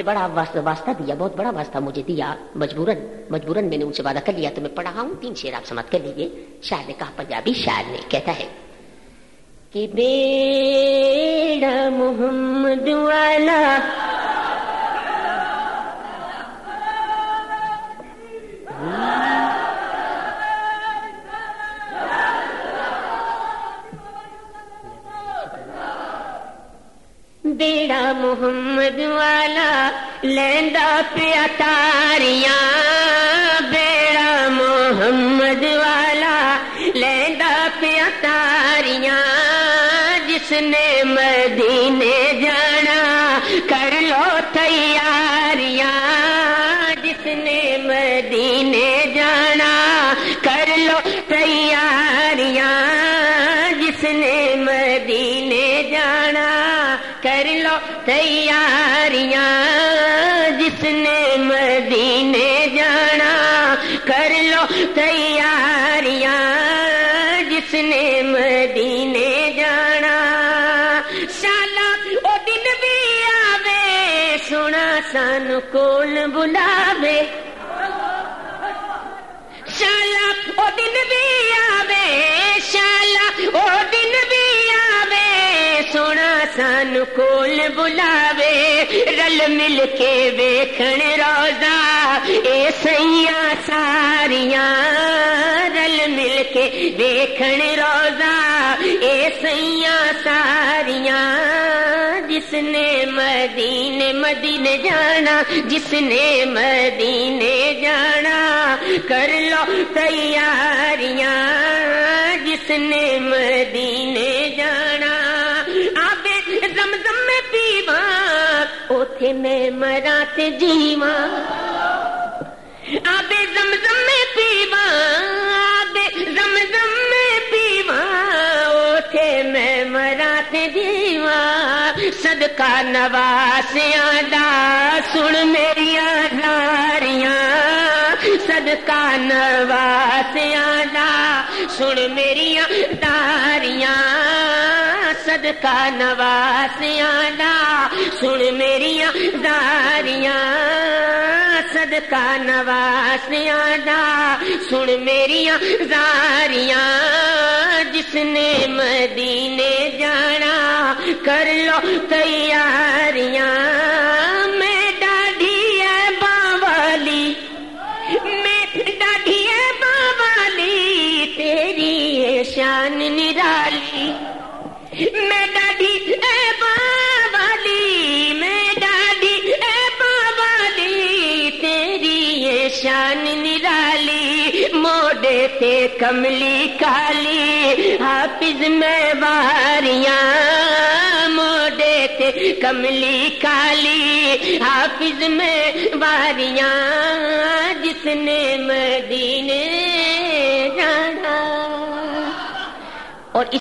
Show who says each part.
Speaker 1: نے بڑا واسطہ دیا، بہت بڑا واسطہ مجھے دیا۔ مجبوراً مجبوراً میں نے ان سے وعدہ کر لیا تو میں پڑھا ہوں، تین شیر آپ سمجھ کر لیجیے شاعر نے کہا، پنجابی شاعر نے کہتا ہے کہ بیڑا محمد والا بیڑا محمد والا، لیندا پیا تاریاں، بیڑا محمد والا، لیندا پیا تاریاں، جس نے مدینے جانا، کر لو تیاریاں، جس نے مدینے جانا، کر لو تیاریاں۔ کر لو تیاریاں، جس نے مدینے جانا، کر لو تیاریاں، جس نے مدینے جانا۔ شالا او دن بھی آوے، سونا سان کول بلاوے۔ شالا او دن بھی آوے کول بلاوے، رل مل کے ویکھن روزہ۔ اے سیاں ساریاں، رل مل کے ویکھن روزہ۔ اے سیاں ساریاں، جس نے مدینے مدینے جانا، جس نے مدینے جانا۔ کر لو تیاریاں، جس نے مدینے جانا۔ میں پیوا اوتھے میں مرا تے جیواں آبے زمزم میں پیوا آبے زمزم میں پیوا اوتھے میں مرا تے جیواں صدقہ نواسیاں، دا سن میری داریاں صدقہ نواسیاں، دا سن میری داریاں صدقہ نواسیاں دا سن میری داریاں صدقہ نواسیاں دا سن میری زاریاں۔ جس نے مدینے جانا، کر لو تیاریاں۔ میں ڈاڈی ہے باوالی، میں ڈاڈی ہے باوالی۔ تیری شان نرالی میں ڈاڈی، اے باوالی میں ڈاڈی، اے باوالی تیری یہ شان نرالی موڈے تے کملی کالی، حافظ میں باریاں موڈے تے کملی کالی، حافظ میں باریاں جس نے